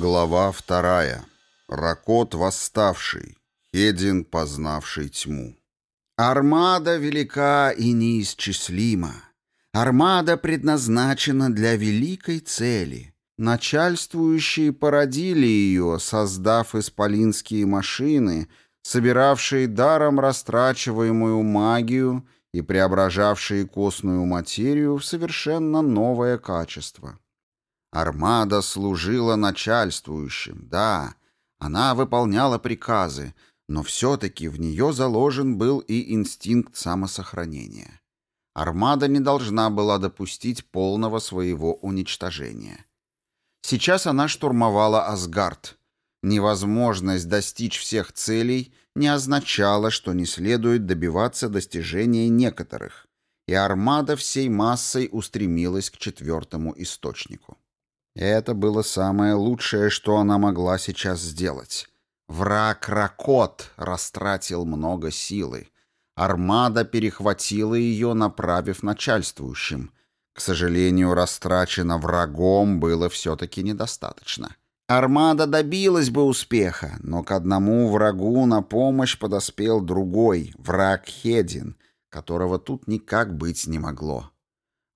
Глава вторая. Ракот восставший, Хедин, познавший тьму. Армада велика и неисчислима. Армада предназначена для великой цели. Начальствующие породили ее, создав исполинские машины, собиравшие даром растрачиваемую магию и преображавшие костную материю в совершенно новое качество — Армада служила начальствующим, да, она выполняла приказы, но все-таки в нее заложен был и инстинкт самосохранения. Армада не должна была допустить полного своего уничтожения. Сейчас она штурмовала Асгард. Невозможность достичь всех целей не означала, что не следует добиваться достижения некоторых, и армада всей массой устремилась к четвертому источнику. Это было самое лучшее, что она могла сейчас сделать. Враг Ракот растратил много силы. Армада перехватила ее, направив начальствующим. К сожалению, растрачено врагом было все-таки недостаточно. Армада добилась бы успеха, но к одному врагу на помощь подоспел другой, враг Хедин, которого тут никак быть не могло.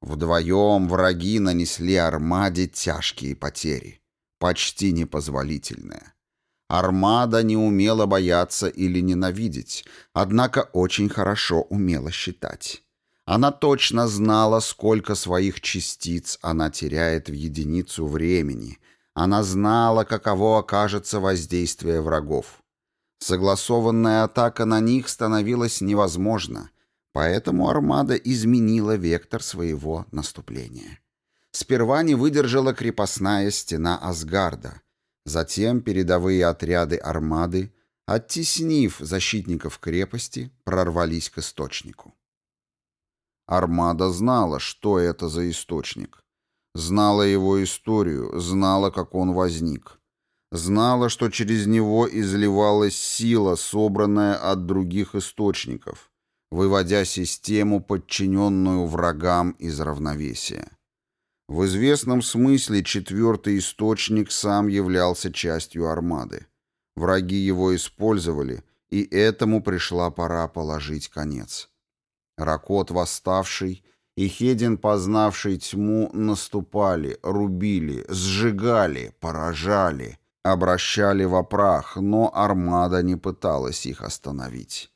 Вдвоем враги нанесли армаде тяжкие потери, почти непозволительные. Армада не умела бояться или ненавидеть, однако очень хорошо умела считать. Она точно знала, сколько своих частиц она теряет в единицу времени. Она знала, каково окажется воздействие врагов. Согласованная атака на них становилась невозможна. Поэтому армада изменила вектор своего наступления. Сперва не выдержала крепостная стена Асгарда, затем передовые отряды армады, оттеснив защитников крепости, прорвались к источнику. Армада знала, что это за источник. Знала его историю, знала, как он возник. Знала, что через него изливалась сила, собранная от других источников — выводя систему, подчиненную врагам из равновесия. В известном смысле четвертый источник сам являлся частью армады. Враги его использовали, и этому пришла пора положить конец. Ракот восставший и Хедин, познавший тьму, наступали, рубили, сжигали, поражали, обращали в прах, но армада не пыталась их остановить.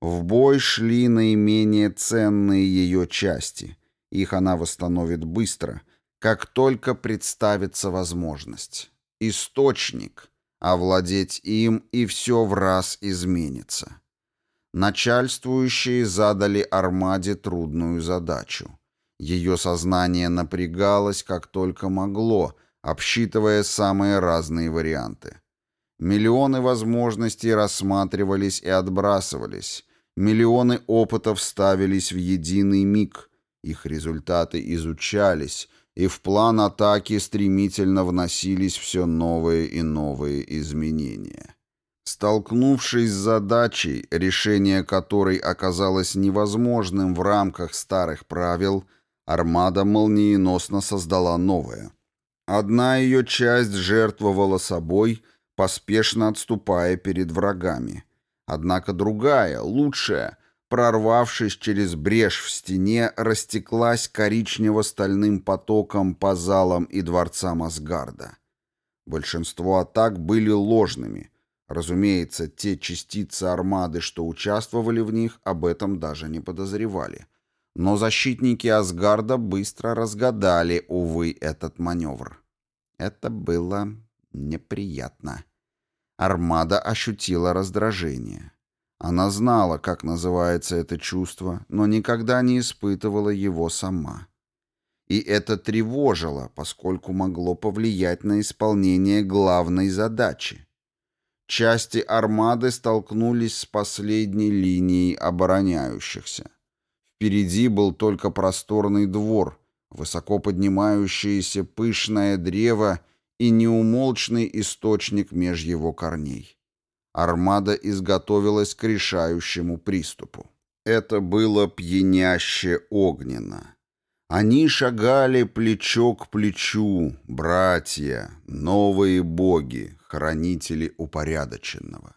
В бой шли наименее ценные ее части. Их она восстановит быстро, как только представится возможность. Источник. Овладеть им, и все в раз изменится. Начальствующие задали Армаде трудную задачу. Ее сознание напрягалось как только могло, обсчитывая самые разные варианты. Миллионы возможностей рассматривались и отбрасывались, Миллионы опытов ставились в единый миг, их результаты изучались, и в план атаки стремительно вносились все новые и новые изменения. Столкнувшись с задачей, решение которой оказалось невозможным в рамках старых правил, армада молниеносно создала новое. Одна ее часть жертвовала собой, поспешно отступая перед врагами – Однако другая, лучшая, прорвавшись через брешь в стене, растеклась коричнево-стальным потоком по залам и дворцам Асгарда. Большинство атак были ложными. Разумеется, те частицы армады, что участвовали в них, об этом даже не подозревали. Но защитники Асгарда быстро разгадали, увы, этот маневр. Это было неприятно. Армада ощутила раздражение. Она знала, как называется это чувство, но никогда не испытывала его сама. И это тревожило, поскольку могло повлиять на исполнение главной задачи. Части армады столкнулись с последней линией обороняющихся. Впереди был только просторный двор, высоко поднимающееся пышное древо и неумолчный источник меж его корней. Армада изготовилась к решающему приступу. Это было пьяняще огненно. Они шагали плечо к плечу, братья, новые боги, хранители упорядоченного.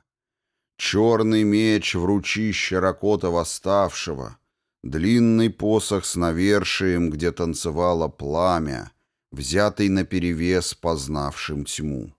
Черный меч в ручище ракота восставшего, длинный посох с навершием, где танцевало пламя, взятый наперевес познавшим тьму.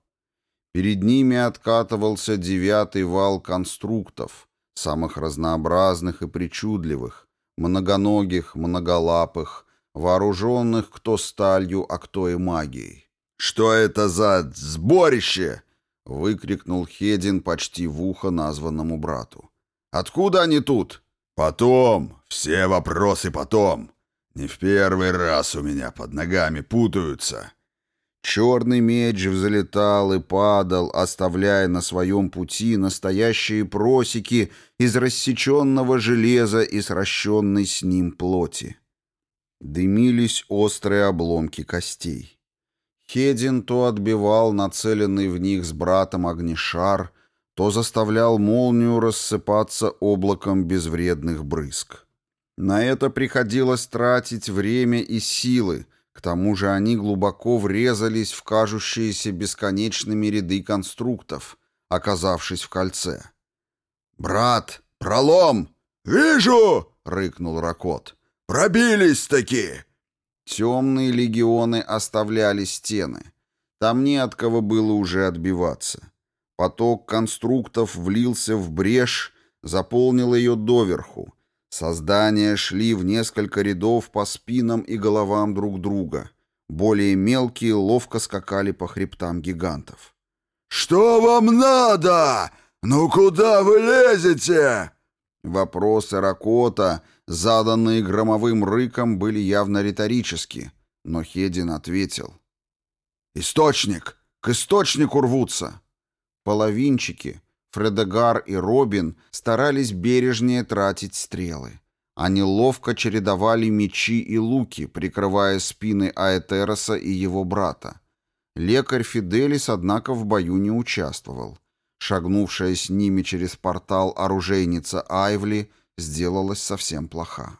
Перед ними откатывался девятый вал конструктов, самых разнообразных и причудливых, многоногих, многолапых, вооруженных кто сталью, а кто и магией. «Что это за сборище?» — выкрикнул Хедин почти в ухо названному брату. «Откуда они тут?» «Потом! Все вопросы потом!» Не в первый раз у меня под ногами путаются. Черный меч взлетал и падал, оставляя на своем пути настоящие просеки из рассеченного железа и сращенной с ним плоти. Дымились острые обломки костей. Хедин то отбивал нацеленный в них с братом огнешар, то заставлял молнию рассыпаться облаком безвредных брызг. На это приходилось тратить время и силы, к тому же они глубоко врезались в кажущиеся бесконечными ряды конструктов, оказавшись в кольце. «Брат, пролом!» «Вижу!» — рыкнул Ракот. «Пробились-таки!» Темные легионы оставляли стены. Там не от кого было уже отбиваться. Поток конструктов влился в брешь, заполнил ее доверху, Создания шли в несколько рядов по спинам и головам друг друга. Более мелкие ловко скакали по хребтам гигантов. «Что вам надо? Ну куда вы лезете?» Вопросы Ракота, заданные громовым рыком, были явно риторически, но Хедин ответил. «Источник! К источнику рвутся!» Половинчики, Фредегар и Робин старались бережнее тратить стрелы. Они ловко чередовали мечи и луки, прикрывая спины Аэтероса и его брата. Лекарь Фиделис, однако, в бою не участвовал. Шагнувшая с ними через портал оружейница Айвли сделалась совсем плоха.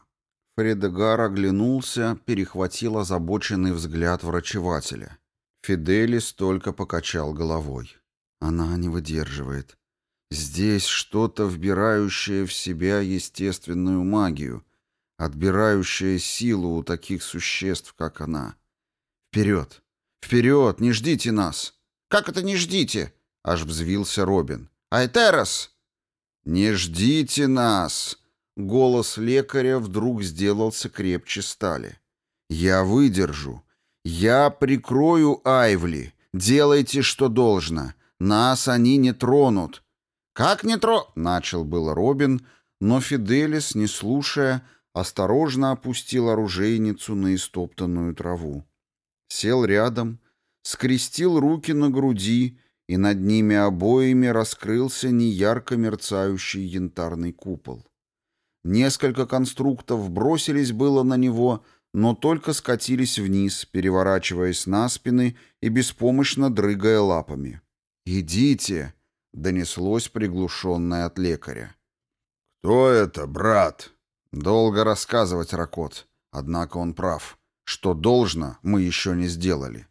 Фредегар оглянулся, перехватил озабоченный взгляд врачевателя. Фиделис только покачал головой. «Она не выдерживает», Здесь что-то, вбирающее в себя естественную магию, отбирающее силу у таких существ, как она. Вперед! Вперед! Не ждите нас! Как это не ждите? Аж взвился Робин. Айтерос! Не ждите нас! Голос лекаря вдруг сделался крепче стали. Я выдержу. Я прикрою Айвли. Делайте, что должно. Нас они не тронут. «Как не тро...» — начал был Робин, но Фиделис, не слушая, осторожно опустил оружейницу на истоптанную траву. Сел рядом, скрестил руки на груди, и над ними обоими раскрылся неярко мерцающий янтарный купол. Несколько конструктов бросились было на него, но только скатились вниз, переворачиваясь на спины и беспомощно дрыгая лапами. «Идите!» донеслось приглушенное от лекаря. «Кто это, брат?» «Долго рассказывать, Ракот. Однако он прав. Что должно, мы еще не сделали».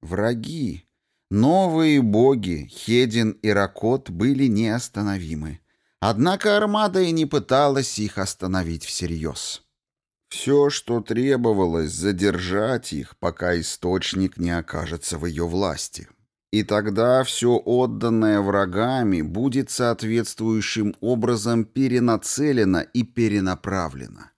Враги, новые боги, Хедин и Ракот были неостановимы. Однако армада и не пыталась их остановить всерьез. Все, что требовалось, задержать их, пока источник не окажется в ее власти. И тогда все отданное врагами будет соответствующим образом перенацелено и перенаправлено.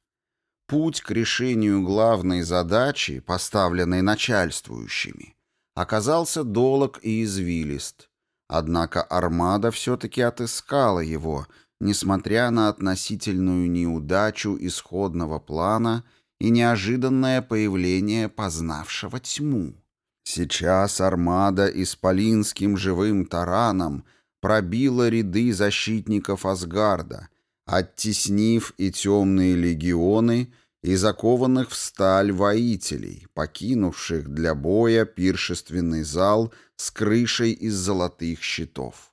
Путь к решению главной задачи, поставленной начальствующими, оказался долог и извилист. Однако армада все-таки отыскала его, несмотря на относительную неудачу исходного плана и неожиданное появление познавшего тьму. Сейчас армада исполинским живым тараном пробила ряды защитников Асгарда, оттеснив и темные легионы, и закованных в сталь воителей, покинувших для боя пиршественный зал с крышей из золотых щитов.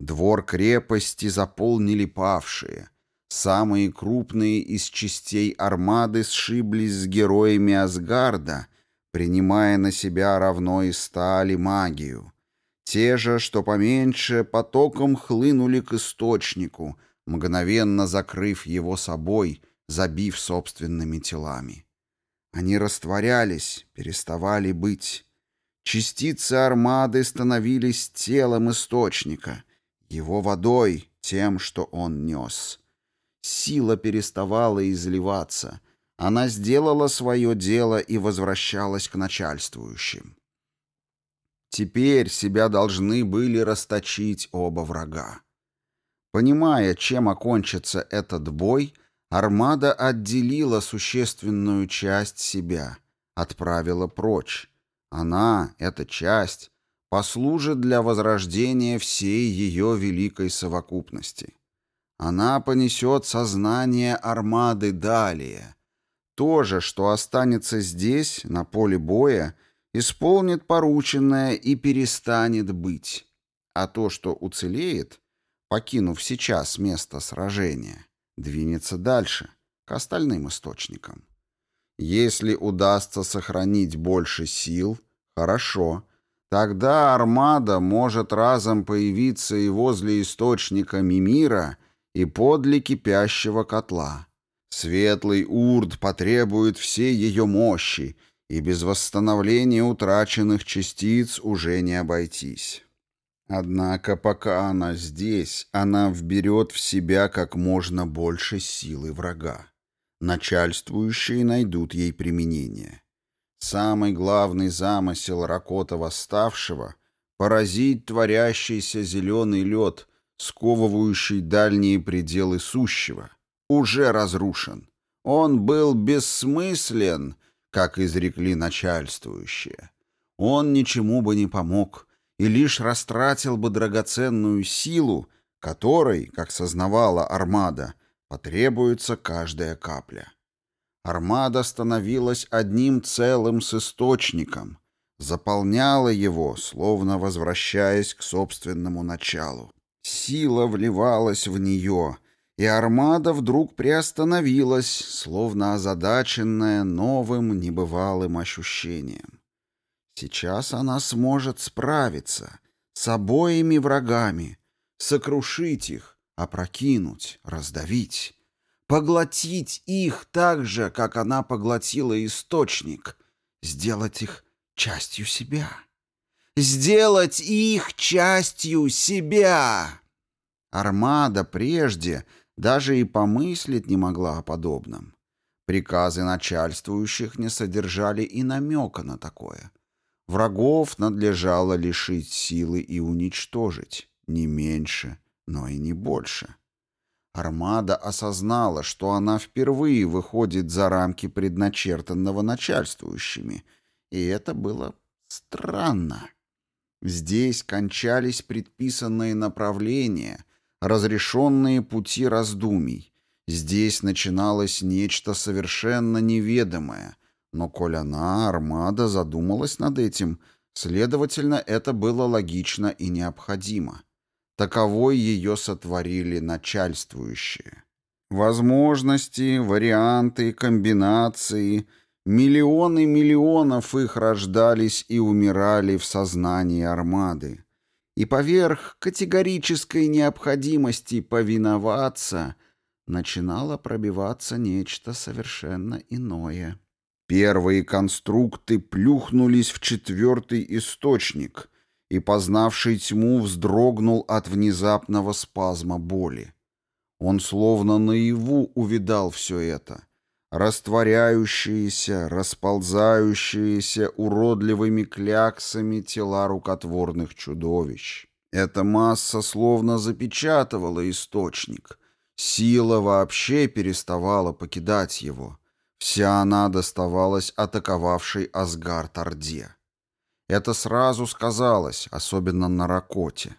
Двор крепости заполнили павшие. Самые крупные из частей армады сшиблись с героями Асгарда — принимая на себя равно и стали магию. Те же, что поменьше, потоком хлынули к источнику, мгновенно закрыв его собой, забив собственными телами. Они растворялись, переставали быть. Частицы армады становились телом источника, его водой, тем, что он нес. Сила переставала изливаться — она сделала свое дело и возвращалась к начальствующим. Теперь себя должны были расточить оба врага. Понимая, чем окончится этот бой, армада отделила существенную часть себя, отправила прочь. Она, эта часть, послужит для возрождения всей ее великой совокупности. Она понесет сознание армады далее, то же, что останется здесь, на поле боя, исполнит порученное и перестанет быть. А то, что уцелеет, покинув сейчас место сражения, двинется дальше, к остальным источникам. Если удастся сохранить больше сил, хорошо, тогда армада может разом появиться и возле источника Мимира, и подле кипящего котла. Светлый Урд потребует всей ее мощи, и без восстановления утраченных частиц уже не обойтись. Однако пока она здесь, она вберет в себя как можно больше силы врага. Начальствующие найдут ей применение. Самый главный замысел Ракота Восставшего — поразить творящийся зеленый лед, сковывающий дальние пределы сущего, уже разрушен. Он был бессмыслен, как изрекли начальствующие. Он ничему бы не помог и лишь растратил бы драгоценную силу, которой, как сознавала Армада, потребуется каждая капля. Армада становилась одним целым с источником, заполняла его, словно возвращаясь к собственному началу. Сила вливалась в нее, и армада вдруг приостановилась, словно озадаченная новым небывалым ощущением. Сейчас она сможет справиться с обоими врагами, сокрушить их, опрокинуть, раздавить, поглотить их так же, как она поглотила источник, сделать их частью себя. Сделать их частью себя! Армада прежде — даже и помыслить не могла о подобном. Приказы начальствующих не содержали и намека на такое. Врагов надлежало лишить силы и уничтожить, не меньше, но и не больше. Армада осознала, что она впервые выходит за рамки предначертанного начальствующими, и это было странно. Здесь кончались предписанные направления — разрешенные пути раздумий. Здесь начиналось нечто совершенно неведомое, но коль она, армада, задумалась над этим, следовательно, это было логично и необходимо. Таковой ее сотворили начальствующие. Возможности, варианты, комбинации, миллионы миллионов их рождались и умирали в сознании армады и поверх категорической необходимости повиноваться начинало пробиваться нечто совершенно иное. Первые конструкты плюхнулись в четвертый источник, и познавший тьму вздрогнул от внезапного спазма боли. Он словно наяву увидал все это — растворяющиеся, расползающиеся уродливыми кляксами тела рукотворных чудовищ. Эта масса словно запечатывала источник. Сила вообще переставала покидать его. Вся она доставалась атаковавшей Асгард Торде. Это сразу сказалось, особенно на Ракоте.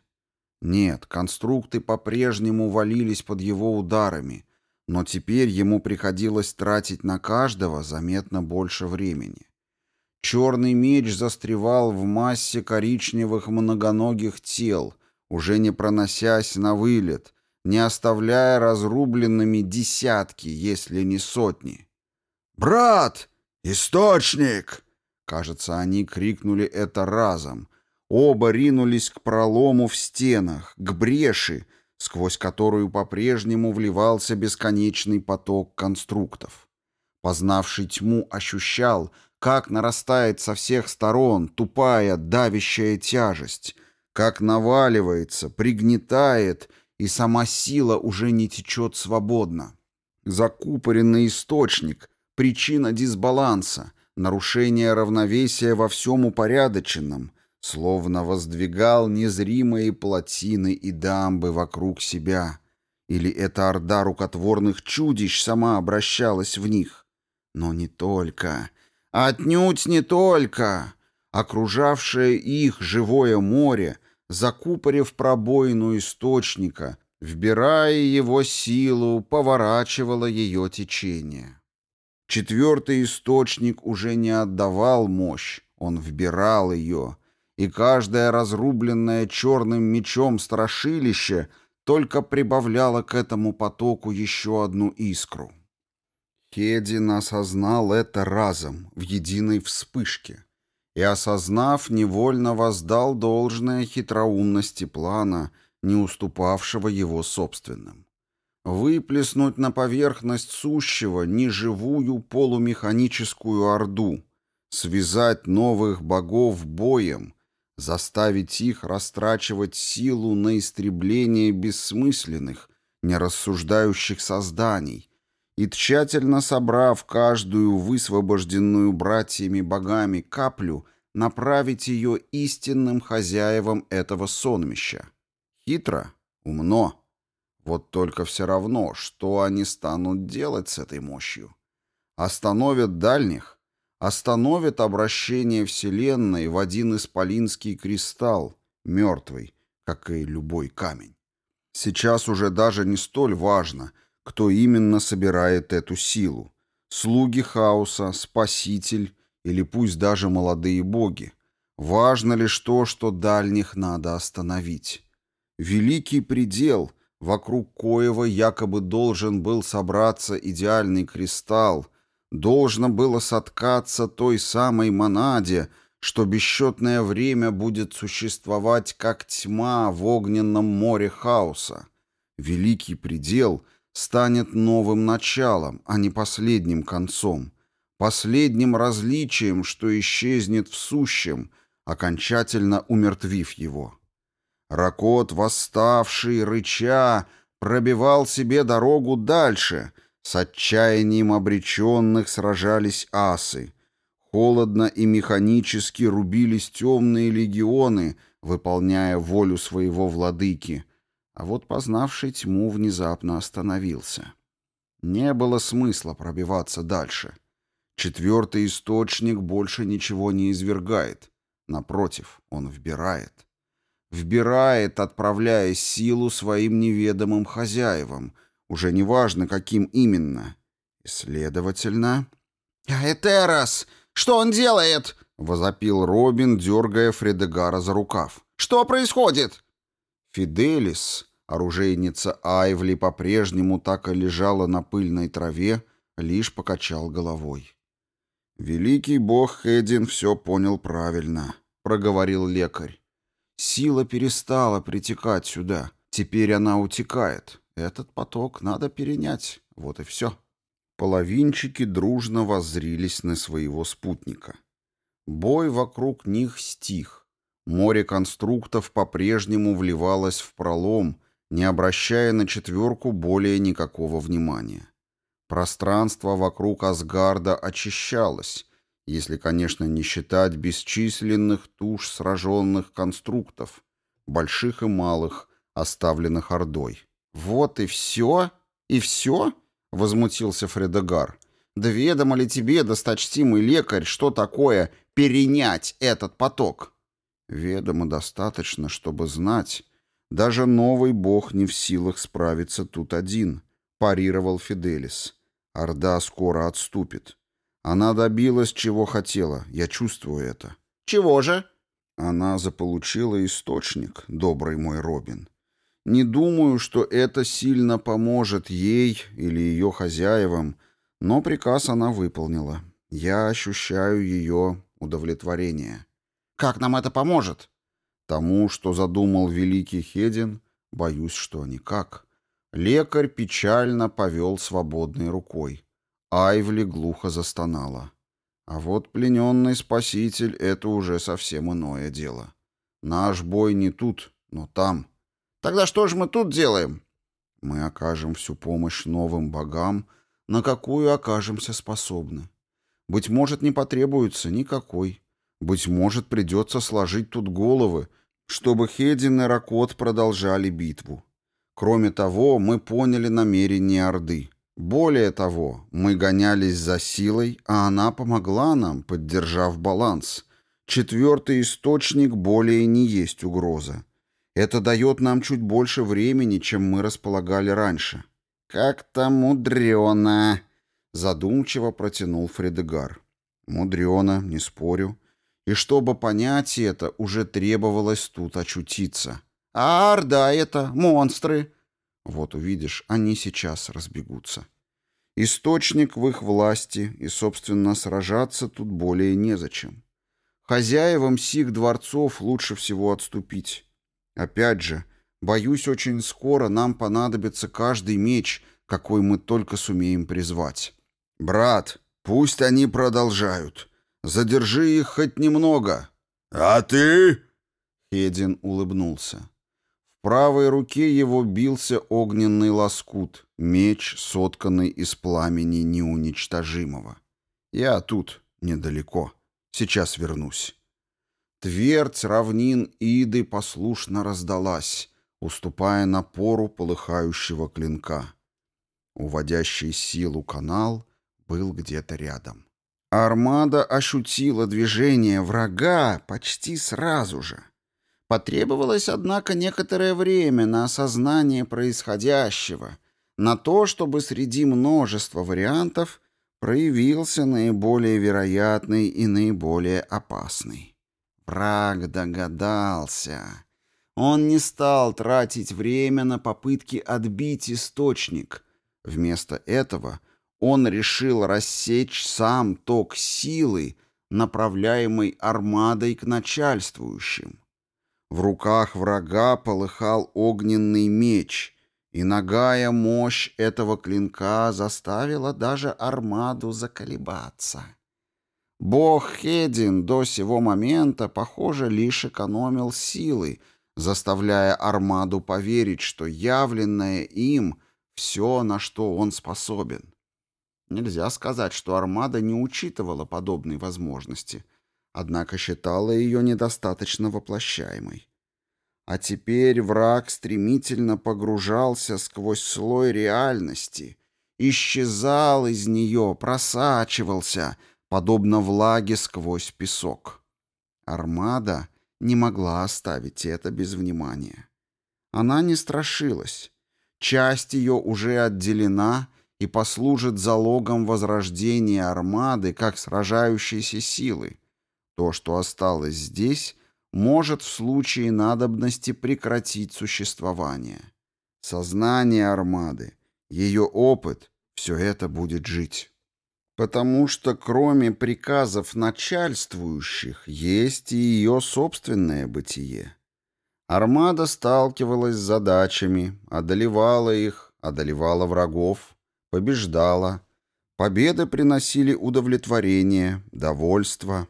Нет, конструкты по-прежнему валились под его ударами — но теперь ему приходилось тратить на каждого заметно больше времени. Черный меч застревал в массе коричневых многоногих тел, уже не проносясь на вылет, не оставляя разрубленными десятки, если не сотни. «Брат! Источник!» Кажется, они крикнули это разом. Оба ринулись к пролому в стенах, к бреши, сквозь которую по-прежнему вливался бесконечный поток конструктов. Познавший тьму ощущал, как нарастает со всех сторон тупая, давящая тяжесть, как наваливается, пригнетает, и сама сила уже не течет свободно. Закупоренный источник, причина дисбаланса, нарушение равновесия во всем упорядоченном, словно воздвигал незримые плотины и дамбы вокруг себя. Или эта орда рукотворных чудищ сама обращалась в них? Но не только. Отнюдь не только. Окружавшее их живое море, закупорив пробоину источника, вбирая его силу, поворачивало ее течение. Четвертый источник уже не отдавал мощь, он вбирал ее — и каждое разрубленное черным мечом страшилище только прибавляло к этому потоку еще одну искру. Хедин осознал это разом, в единой вспышке, и, осознав, невольно воздал должное хитроумности плана, не уступавшего его собственным. Выплеснуть на поверхность сущего неживую полумеханическую орду, связать новых богов боем — заставить их растрачивать силу на истребление бессмысленных, нерассуждающих созданий, и тщательно собрав каждую высвобожденную братьями-богами каплю, направить ее истинным хозяевам этого сонмища. Хитро, умно. Вот только все равно, что они станут делать с этой мощью? Остановят дальних? остановит обращение Вселенной в один исполинский кристалл, мертвый, как и любой камень. Сейчас уже даже не столь важно, кто именно собирает эту силу. Слуги хаоса, спаситель или пусть даже молодые боги. Важно лишь то, что дальних надо остановить. Великий предел, вокруг коего якобы должен был собраться идеальный кристалл, должно было соткаться той самой монаде, что бесчетное время будет существовать как тьма в огненном море хаоса. Великий предел станет новым началом, а не последним концом, последним различием, что исчезнет в сущем, окончательно умертвив его. Ракот, восставший, рыча, пробивал себе дорогу дальше — с отчаянием обреченных сражались асы. Холодно и механически рубились темные легионы, выполняя волю своего владыки. А вот познавший тьму внезапно остановился. Не было смысла пробиваться дальше. Четвертый источник больше ничего не извергает. Напротив, он вбирает. Вбирает, отправляя силу своим неведомым хозяевам — уже не важно, каким именно. И, следовательно... «А, «Этерос! Что он делает?» — возопил Робин, дергая Фредегара за рукав. «Что происходит?» Фиделис, оружейница Айвли, по-прежнему так и лежала на пыльной траве, лишь покачал головой. «Великий бог Хедин все понял правильно», — проговорил лекарь. «Сила перестала притекать сюда. Теперь она утекает. Этот поток надо перенять. Вот и все. Половинчики дружно воззрились на своего спутника. Бой вокруг них стих. Море конструктов по-прежнему вливалось в пролом, не обращая на четверку более никакого внимания. Пространство вокруг Асгарда очищалось, если, конечно, не считать бесчисленных туш сраженных конструктов, больших и малых, оставленных Ордой. «Вот и все? И все?» — возмутился Фредегар. «Да ведомо ли тебе, досточтимый лекарь, что такое перенять этот поток?» «Ведомо достаточно, чтобы знать. Даже новый бог не в силах справиться тут один», — парировал Фиделис. «Орда скоро отступит. Она добилась, чего хотела. Я чувствую это». «Чего же?» Она заполучила источник, добрый мой Робин. Не думаю, что это сильно поможет ей или ее хозяевам, но приказ она выполнила. Я ощущаю ее удовлетворение. «Как нам это поможет?» Тому, что задумал великий Хедин, боюсь, что никак. Лекарь печально повел свободной рукой. Айвли глухо застонала. А вот плененный спаситель — это уже совсем иное дело. Наш бой не тут, но там. Тогда что же мы тут делаем? Мы окажем всю помощь новым богам, на какую окажемся способны. Быть может, не потребуется никакой. Быть может, придется сложить тут головы, чтобы Хедин и Ракот продолжали битву. Кроме того, мы поняли намерение Орды. Более того, мы гонялись за силой, а она помогла нам, поддержав баланс. Четвертый источник более не есть угроза. Это дает нам чуть больше времени, чем мы располагали раньше». «Как-то мудрено», — задумчиво протянул Фредегар. «Мудрено, не спорю. И чтобы понять это, уже требовалось тут очутиться. А орда это, монстры!» Вот увидишь, они сейчас разбегутся. Источник в их власти, и, собственно, сражаться тут более незачем. Хозяевам сих дворцов лучше всего отступить. Опять же, боюсь, очень скоро нам понадобится каждый меч, какой мы только сумеем призвать. Брат, пусть они продолжают. Задержи их хоть немного. А ты? Хедин улыбнулся. В правой руке его бился огненный лоскут, меч, сотканный из пламени неуничтожимого. Я тут, недалеко. Сейчас вернусь. Твердь равнин Иды послушно раздалась, уступая напору полыхающего клинка. Уводящий силу канал был где-то рядом. Армада ощутила движение врага почти сразу же. Потребовалось, однако, некоторое время на осознание происходящего, на то, чтобы среди множества вариантов проявился наиболее вероятный и наиболее опасный. Праг догадался. Он не стал тратить время на попытки отбить источник. Вместо этого он решил рассечь сам ток силы, направляемой армадой к начальствующим. В руках врага полыхал огненный меч, и ногая мощь этого клинка заставила даже армаду заколебаться. — Бог Хедин до сего момента, похоже, лишь экономил силы, заставляя армаду поверить, что явленное им — все, на что он способен. Нельзя сказать, что армада не учитывала подобной возможности, однако считала ее недостаточно воплощаемой. А теперь враг стремительно погружался сквозь слой реальности, исчезал из нее, просачивался — подобно влаге сквозь песок. Армада не могла оставить это без внимания. Она не страшилась. Часть ее уже отделена и послужит залогом возрождения армады как сражающейся силы. То, что осталось здесь, может в случае надобности прекратить существование. Сознание армады, ее опыт — все это будет жить. Потому что кроме приказов начальствующих есть и ее собственное бытие. Армада сталкивалась с задачами, одолевала их, одолевала врагов, побеждала. Победы приносили удовлетворение, довольство.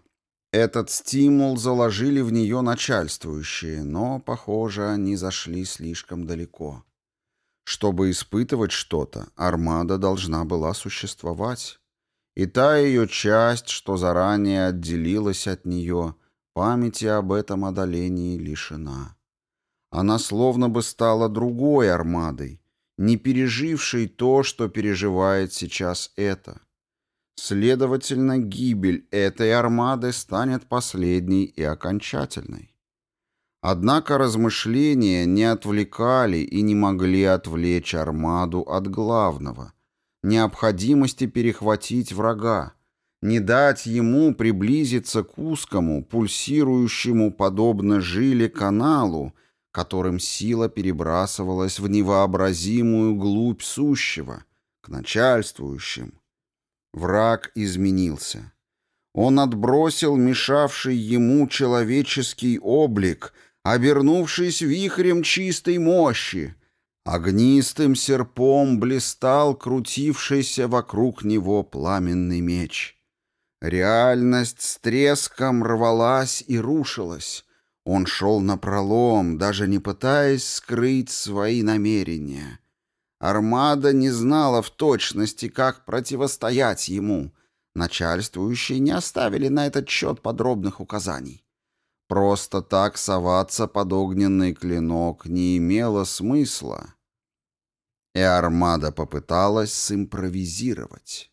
Этот стимул заложили в нее начальствующие, но, похоже, они зашли слишком далеко. Чтобы испытывать что-то, армада должна была существовать и та ее часть, что заранее отделилась от нее, памяти об этом одолении лишена. Она словно бы стала другой армадой, не пережившей то, что переживает сейчас это. Следовательно, гибель этой армады станет последней и окончательной. Однако размышления не отвлекали и не могли отвлечь армаду от главного — необходимости перехватить врага, не дать ему приблизиться к узкому, пульсирующему, подобно жиле, каналу, которым сила перебрасывалась в невообразимую глубь сущего, к начальствующим. Враг изменился. Он отбросил мешавший ему человеческий облик, обернувшись вихрем чистой мощи, Огнистым серпом блистал крутившийся вокруг него пламенный меч. Реальность с треском рвалась и рушилась. Он шел напролом, даже не пытаясь скрыть свои намерения. Армада не знала в точности, как противостоять ему. Начальствующие не оставили на этот счет подробных указаний. Просто так соваться под огненный клинок не имело смысла и Армада попыталась симпровизировать.